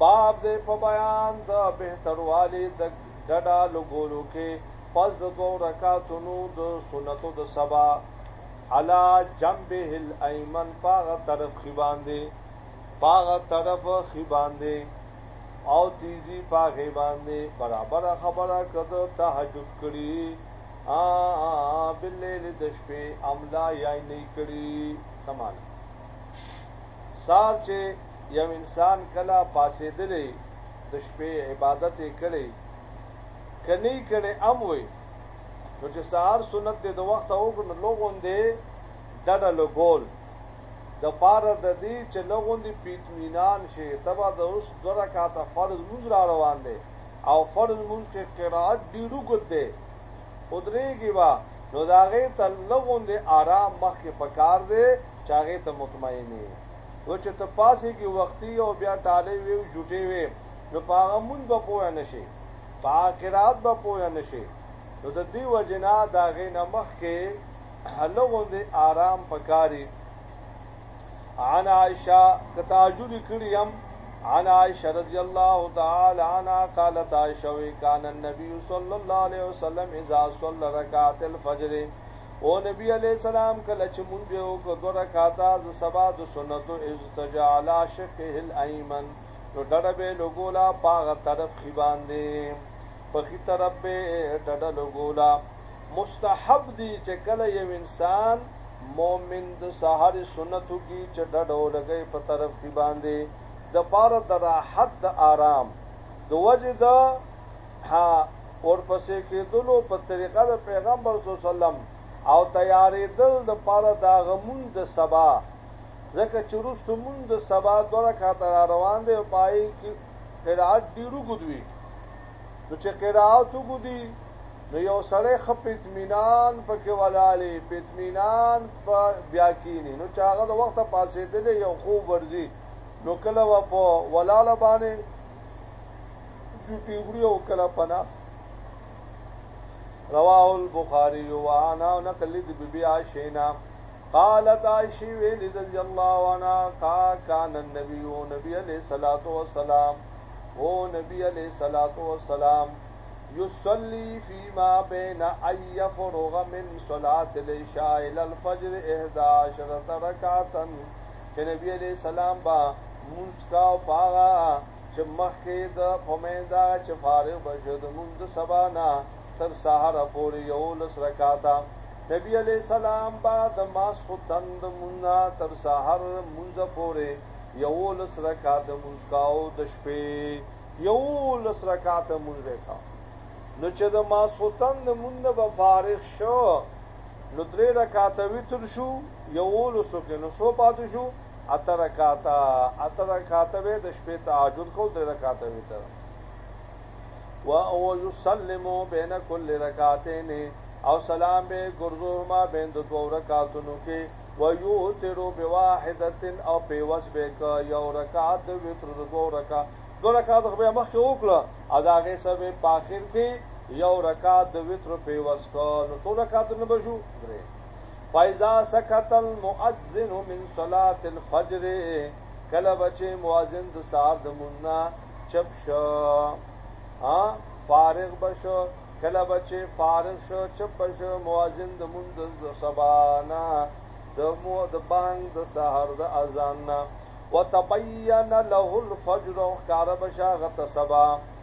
باب دې په بیان د بهتروالی د ګډا لګولو کې پس د دوو رکعاتونو د سنتو د سبا علا جنبه الایمن پاغه طرف خي باندې پاغه طرف خي باندې او تیزی پاغه باندې برابر خبره کده تهجد کړي ا باللیل د شپې املا یای نه کړي سمانه سار چې یو انسان کله پاسېدلی د شپې عبادت یې کړی که نه کړی ام وی نو چې سهار سنت دې د وخت وکړ نو لغوندې ډډه لګول د پاره د دې چې لغوندې پیتمینان شي تبا د اوس دوه رکعاته فرض مونږ را روان دی او فرض مونږ کې قرائت ډیر وګد دی او درېږي وا نو داغه تلغون دي آرام مخ کې پکار دي چې هغې ته مطمئن یې و چې ته پاسېږي وختي او بیا ټالۍ وې او جوټې وې نو په هغه مونځ به پوه نه شې په هغه قرات به پوه نه شې نو د دې وجې نه د هغې نه مخکې هله غوندې آرام پکاري عن عائشة کتاجوری کړی هم عن عائشة رضی الله تعالی عنها قالت عائشة وی کان النبي صلی الله علیه وسلم اذا صلى رکعات الفجر او نبی علیہ السلام کله چې مونږ یو کو دوه رکعاته د سبا د سنتو استجعل شقه الایمن نو ډډه به لګولا پاغه طرف خي باندې په خي طرف به ډډه لګولا مستحب دي چې کله یو انسان مؤمن د سحر سنتو کې چې ډډه لګي په طرف خي باندې د پاره د راحت د آرام د وجه د ها ورپسې کېدلو په طریقه د پیغمبر صلی الله علیه وسلم او تیارېدل د پاره د هغه مونځ د سبا ځکه چې وروسته مونځ د سبا دوه رکعته را روان دی او په هغې کې قرائت ډېر اوږد وي نو چې قرائت اوږد وي نو یو سړی ښه په اطمینان پکې ولاړې په اطمینان په بیا کینې نو چې هغه د وخته پاسېدلی یو خوب ورځي نو کله به په ولاړه باندې چې پیغوري او کله پناس رواه البخاری او انا نقل دی بی بی عائشہ قالت عائشہ ویلی رضی اللہ عنہ کا کان النبی و نبی علیہ الصلوۃ والسلام او نبی علیہ الصلوۃ والسلام یصلی فی ما بین ان یفرغ من صلاۃ العشاء الى الفجر 11 رکعتا چې نبی علیہ السلام با مسکا پاغا چې مخکې د په مین دا چې فارغ بشو د مونږ سبا نه تر سحر پورې یو لس رکاته نبی علی السلام با د ماس ختند مونږه تر سحر مونږ پورې یو لس رکاته مونږ کاو د شپې یو لس رکاته مونږ وکاو نو چې د ماس ختند مونږ به فارغ شو نو درې رکاته وتر شو یو لس کې نو سو پاتې شو اته رکعاته اته رکعاته به د شپې تهجد کو درې رکعاته وتر و او یسلم بین کل رکعتین او سلام به ګرځو ما بین د دوه رکعاتونو کې و یوتر بواحده او په وس به ک یو رکعات د وتر د دوه رکعات دوه رکعات خو به مخ کې وکړه اداغه سبه په اخر کې یو رکعات د وتر په وس کو نو څو رکعات نه بشو درې فاذا سکت المؤذن من صلاه الفجر کله بچي مؤذن د سار د مونږه چپ شو ها فارغ بشو کله بچي فارغ شو چپ بشو مؤذن د مونږ د سبانا د مو د بانګ د سحر د اذان وتبين له الفجر کار بشا غت سبا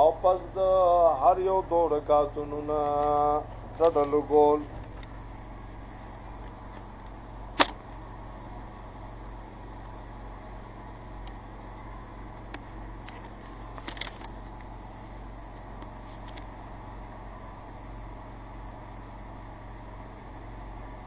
او پس د هر یو دوه رکعاتونو نه ډډه لګول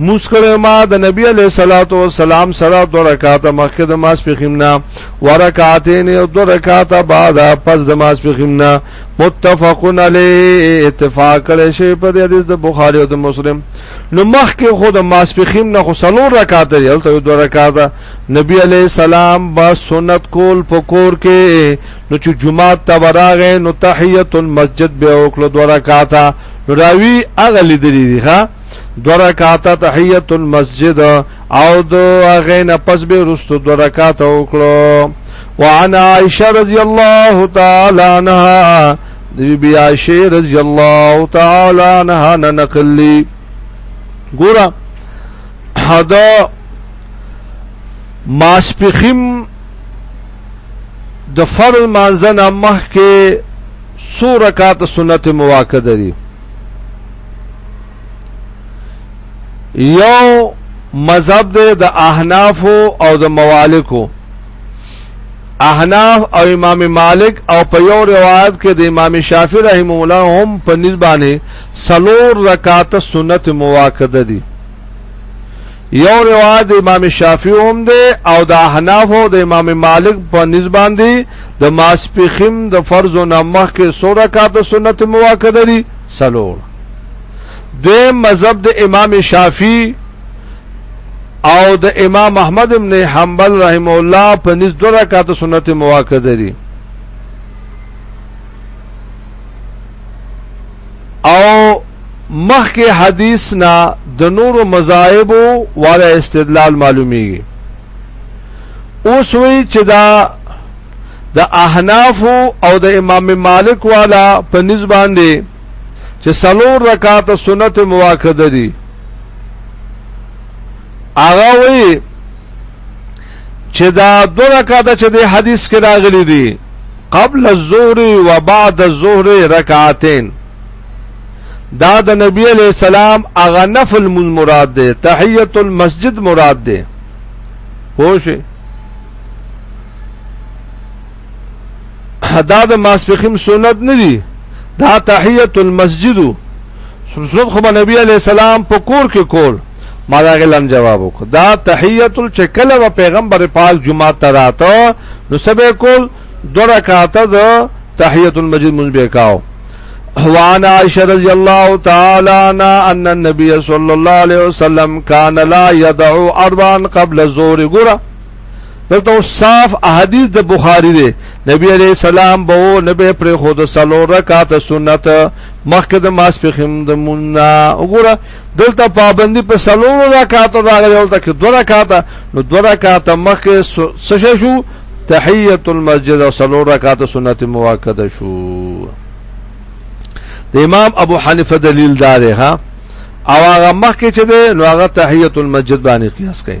مسکړه ما د نبی علی صلوات و سلام سره دو رکعات مخکې د ماس پخیمنا ورکعاتین او دو رکعات بعد پس د ماس پخیمنا متفقن علی اتفاق کړي شی په دې حدیث د بخاری او د مسلم نو مخکې خو د ماس پخیمنا خو سلور رکعات دی هلته دو رکعات نبی علی سلام با سنت کول پکور کې نو چې جمعه ته براغه نو تحیت المسجد به وکړو دو رکعات نو راوی اغلی دی ها دو رکعات تحیت المسجد او دو هغه نه پس به رستو دو رکعات وکړو وعن عائشه رضی الله تعالی عنها دی بی عائشه رضی الله تعالی عنها نقل لی ګورا حدا ماسپخیم د فرض مانځنه مخ کې سو رکعات سنت مواکد لري یو مذهب دی د احناف او د موالکو احناف او امام مالک او په یو روایت کې د امام شافعي رحم الله هم په نسبانه سلور رکعات سنت مواکده دي یو روایت د امام شافعی هم دی او د احناف او د امام مالک په نسبان دی د ماسپخیم د فرض او نمخ کې سوره کاته سنت مواکد دي سلور د مذهب د امام شافعی او د امام احمد ابن حنبل رحم الله په نس دو رکعات سنت مواکد دي او مخکې حدیث نه د نورو مذاهبو والا استدلال معلومیږي اوس وی چې دا د احناف او د امام مالک والا په نسبان دي چې سلور رکعات سنت مواکده دي هغه وی چې دا دوه رکعاته چې د حدیث کې راغلي دي قبل الظهر و بعد الظهر رکعتين دا د نبی علی السلام اغه نفل من مراد ده تحیت المسجد مراد ده خوش دا د ماسپخیم سنت نه دي دا تحیت المسجد سنت خو نبی علی السلام په کور کې کول ما دا غلم جواب وکړ دا تحیت الچکل و پیغمبر پاک جمعه تراته نو سبه کول دو رکعات د تحیت المجید مونږ به کاو وعن عائشة رضي الله تعالى عنها أن النبي صلى الله عليه وسلم كان لا يدعو أربعا قبل الظهر ګره دلته صاف احادیث د بخاری دی نبی علیہ السلام به نبی پر خود سلو رکعات سنت مخکې د ماسپخیم د مونږه وګوره دلته پابندي په سلورو رکعاتو راغلی او تک دوه رکعاته نو دوه رکعاته مخکې څه شو تحیت المسجد او سلور رکعات سنت مؤکده شو د امام ابو حنیفه دلیل دار ها او هغه مخکې چې ده نو هغه تحیت المسجد باندې قیاس کوي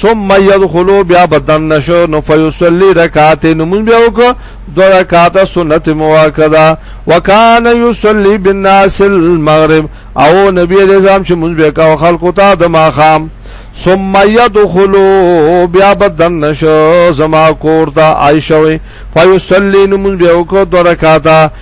ثم يدخلوا بیا بدن نشو نو فیصلی رکعتین مون بیا وک دو رکعات سنت مواکدا وکانه یصلی بالناس المغرب او نبی علیہ السلام چې مون بیا کا خلق تا د ماخام ثم يدخلوا بیا بدن نشو زما کور تا عائشہ وی فیصلی نمون بیا وک دو رکعات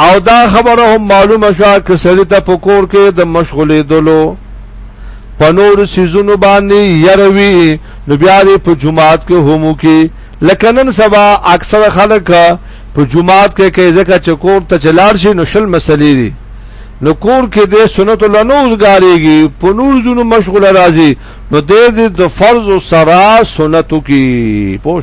او دا خبره هم معلومه شوه چې سړی ته په کور کې د مشغولې دلو په نور سيزونو باندې يروي نو بیا دې په جمعات کې همو کې لکه نن سبا اکثر خلک په جمعات کې کې ځکه چې کور ته چلار شي نو شل مسلې دي نو کور کې د سنت لنوز غاريږي په نور زونو مشغول راځي نو د د فرض سرا سنتو کې پوښ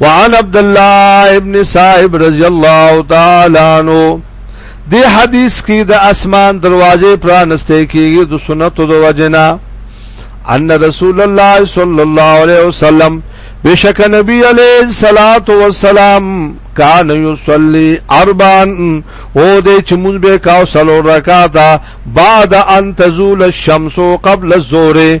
وعن عبد الله ابن صاحب رضی الله تعالی عنہ دی حدیث کې د اسمان دروازې پرانسته کېږي د سنتو د وجنا ان رسول الله صلی الله علیه وسلم بشک نبی علیہ الصلات والسلام کان یصلی اربعا او دې چې مونږ به کاو سلو رکعاتا بعد ان تزول الشمس قبل الظهر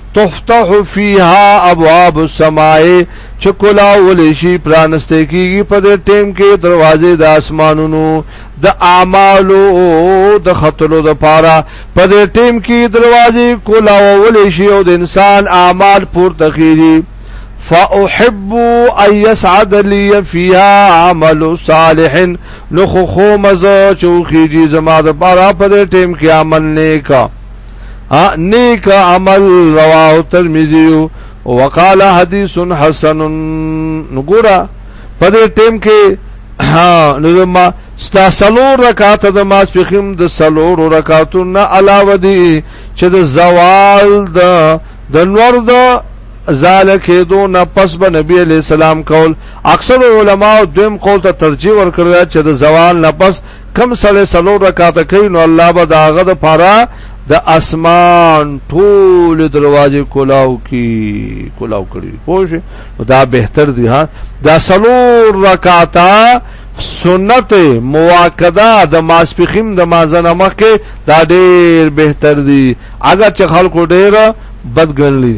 تفتح فيها ابواب السماء چکولا ولشي پرانسته کیږي په دې ټیم کې دروازې د اسمانونو د اعمالو د خطلو د پاره په دې ټیم کې دروازې کولا ولشي او د انسان اعمال پورته کیږي فاحب ان يسعد لي فيها عمل صالح نو خو خو مزه چوخيږي زما د پاره په دې ټیم کې عمل نیکا نیک عمل رواه ترمذی وقال حدیث حسن نګورا په دې ټیم کې ها نو ما ستا سلور رکعات د ماسپخیم د سلور رکعاتو نه علاوه دي چې د زوال د د نور د زال کېدو نه پس به نبی علی السلام کول اکثر علما دویم قول ته ترجیح ورکړل چې د زوال نه پس کم سړی سلور رکعاته کوي نو الله به د هغه د پاره د اسمان ټول دروازې کولاو کی کولاو کړی پوه نو دا بهتر دی ها دا سلور رکعاته سنت مواکده د ماسپخیم د مازنه مخ کې دا ډیر بهتر دی اگر چې خلکو ډیر بدګنلی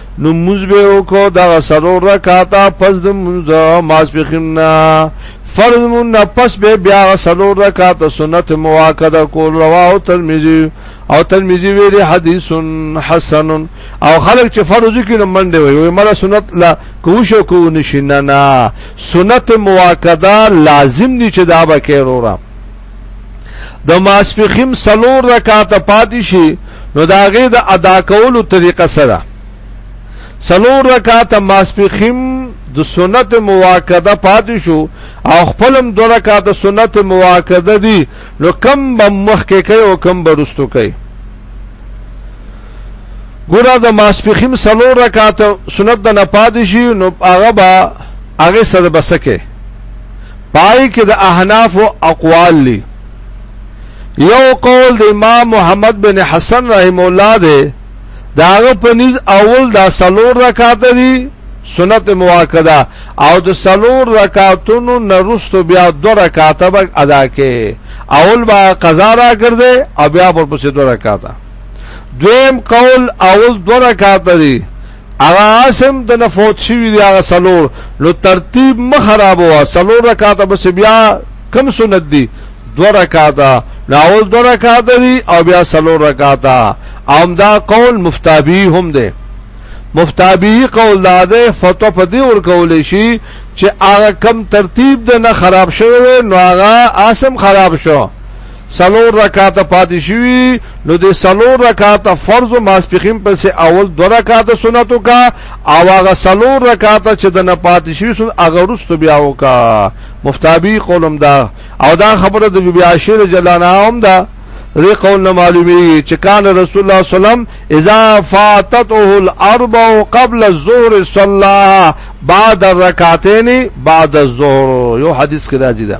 نو موز به وکړو دا سرو رکاتا پس د موز ماسپخین فرض مون نه پس به بیا سرو رکاتا سنت مواکده کول رواه ترمذی او ترمذی ویلي حدیث حسن او خلک چې فرض کې نه منډه وي وي مله سنت لا کوشو کو نشینه نه سنت مواکده لازم دي چې دا به کې وروره د ماسپخیم سلور رکعات پاتې شي نو دا غي د ادا کولو طریقه سره سلور رکعات ماسپخیم د سنت مواکده پاتې شو او خپلم دو رکعات سنت مواکده دي نو کم به مخ کې کوي او کم به رستو کوي ګوره د ماسپخیم سلور رکعات سنت د نه پاتې شي نو هغه به هغه سره بسکه پای کې د احناف اقوال دي یو قول د امام محمد بن حسن رحم الله دی داغه په نيز اول دا سلور رکعات دي سنت مواکده او د سلور رکعاتونو نرستو بیا دو رکعات به ادا کې اول با قضا را ګرځي او بیا ورپسې دو رکعات دویم قول اول دو رکعات دي هغه عاصم د نفوت شوی دی هغه سلور نو ترتیب مخ خراب وا سلور رکعات بس بیا کم سنت دی دو رکعات ناول دو رکعات دی او بیا سلور رکعات او دا قول مفتابی هم دی مفتابی قول دا ده فتوا په دې ور کول شي چې هغه کم ترتیب د نه خراب شوی نو هغه عاصم خراب شو سلور رکعات پاتې شوی نو د سلور رکعات فرض ماسپخیم پسې اول دو رکعات سنتو کا او هغه سلور رکعات چې د نه پاتې شوی سن هغه رست بیا وکا مفتابی قولم دا او دا خبره د بی عاشر جلانا هم دا ری قول نه معلومی چې کان رسول الله سلام اذا فاتته الاربع قبل الظهر صلى بعد الركعتين بعد الظهر یو حدیث کې راځي دا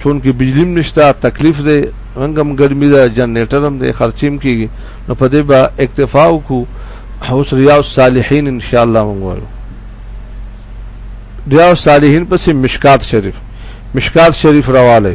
چون کې بجلی نشته تکلیف دی رنګم ګرمي ده جنریټر هم دی خرچیم کیږي نو په دې به اکتفا وکړو اوس ریا الصالحین ان شاء الله موږ وایو ریا الصالحین پسې مشکات شریف مشکات شریف راواله